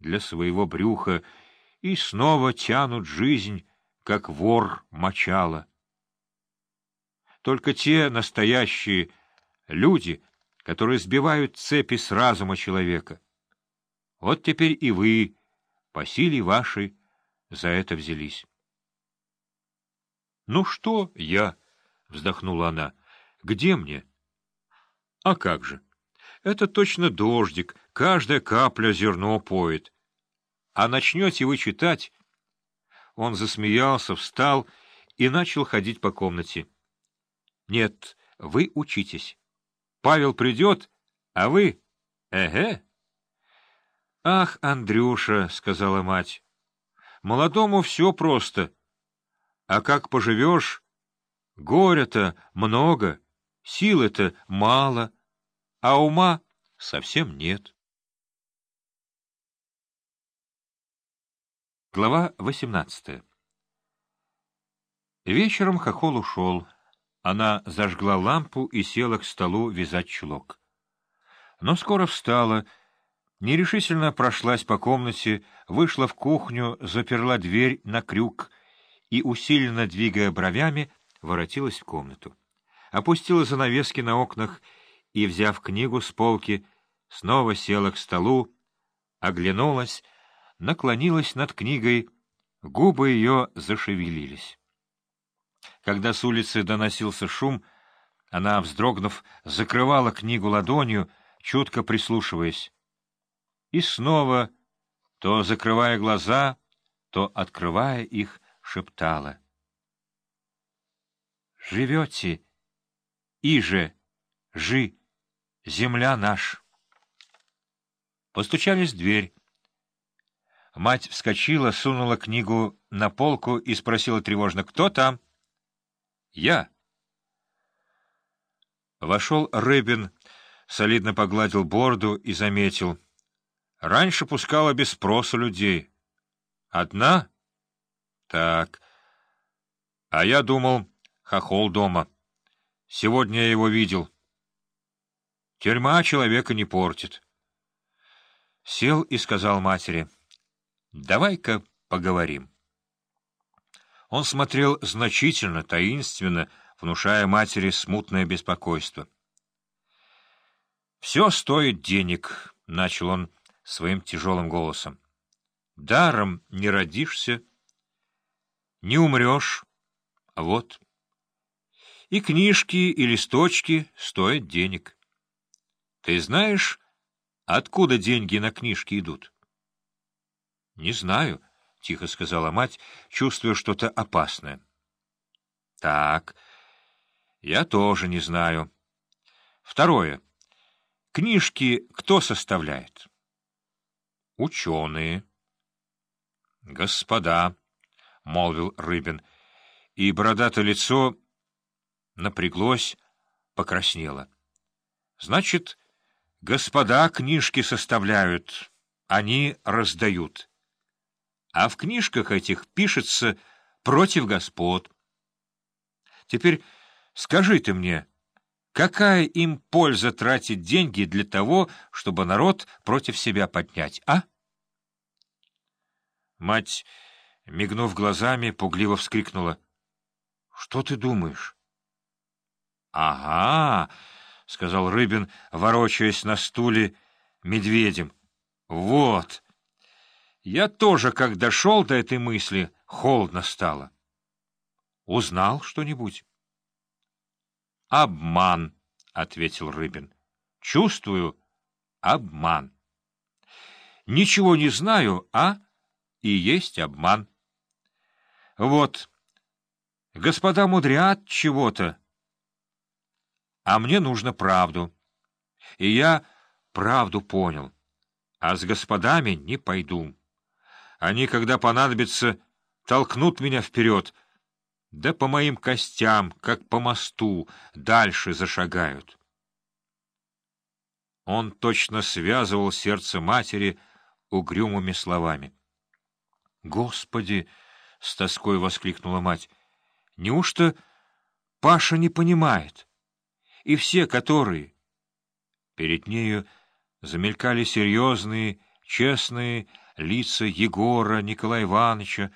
для своего брюха и снова тянут жизнь, как вор мочала. Только те настоящие люди, которые сбивают цепи с разума человека. Вот теперь и вы, по силе вашей, за это взялись. — Ну что я? — вздохнула она. — Где мне? — А как же? Это точно дождик, каждая капля зерно поет. А начнете вы читать... Он засмеялся, встал и начал ходить по комнате. — Нет, вы учитесь. Павел придет, а вы... Эге. — Ах, Андрюша, — сказала мать, — молодому все просто. А как поживешь, горя-то много, силы-то мало, а ума совсем нет. Глава восемнадцатая Вечером хохол ушел. Она зажгла лампу и села к столу вязать чулок. Но скоро встала, нерешительно прошлась по комнате, вышла в кухню, заперла дверь на крюк и, усиленно двигая бровями, воротилась в комнату. Опустила занавески на окнах и, взяв книгу с полки, снова села к столу, оглянулась, наклонилась над книгой, губы ее зашевелились. Когда с улицы доносился шум, она, вздрогнув, закрывала книгу ладонью, чутко прислушиваясь. И снова, то закрывая глаза, то открывая их, шептала. «Живете, иже, жи, земля наш». Постучались в дверь. Мать вскочила, сунула книгу на полку и спросила тревожно, «Кто там?» Я. Вошел Рыбин, солидно погладил борду и заметил. Раньше пускала без спроса людей. Одна? Так. А я думал, хохол дома. Сегодня я его видел. Тюрьма человека не портит. Сел и сказал матери, «Давай-ка поговорим». Он смотрел значительно, таинственно, внушая матери смутное беспокойство. «Все стоит денег», — начал он своим тяжелым голосом. «Даром не родишься, не умрешь, вот. И книжки, и листочки стоят денег. Ты знаешь, откуда деньги на книжки идут?» «Не знаю». — тихо сказала мать, чувствуя что-то опасное. — Так, я тоже не знаю. Второе. Книжки кто составляет? — Ученые. — Господа, — молвил Рыбин, и бородатое лицо напряглось, покраснело. — Значит, господа книжки составляют, они раздают. — а в книжках этих пишется «против господ». Теперь скажи ты мне, какая им польза тратить деньги для того, чтобы народ против себя поднять, а? Мать, мигнув глазами, пугливо вскрикнула. — Что ты думаешь? — Ага, — сказал Рыбин, ворочаясь на стуле медведем. — Вот! — я тоже, как дошел до этой мысли, холодно стало. Узнал что-нибудь? — Обман, — ответил Рыбин. — Чувствую обман. Ничего не знаю, а и есть обман. Вот, господа мудрят чего-то, а мне нужно правду. И я правду понял, а с господами не пойду. Они, когда понадобится, толкнут меня вперед, да по моим костям, как по мосту, дальше зашагают. Он точно связывал сердце матери угрюмыми словами. — Господи! — с тоской воскликнула мать. — Неужто Паша не понимает? И все, которые... Перед нею замелькали серьезные, честные, лица Егора, Николая Ивановича,